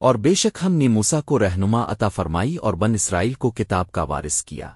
اور بے شک ہم نے موسا کو رہنما عطا فرمائی اور بن اسرائیل کو کتاب کا وارث کیا۔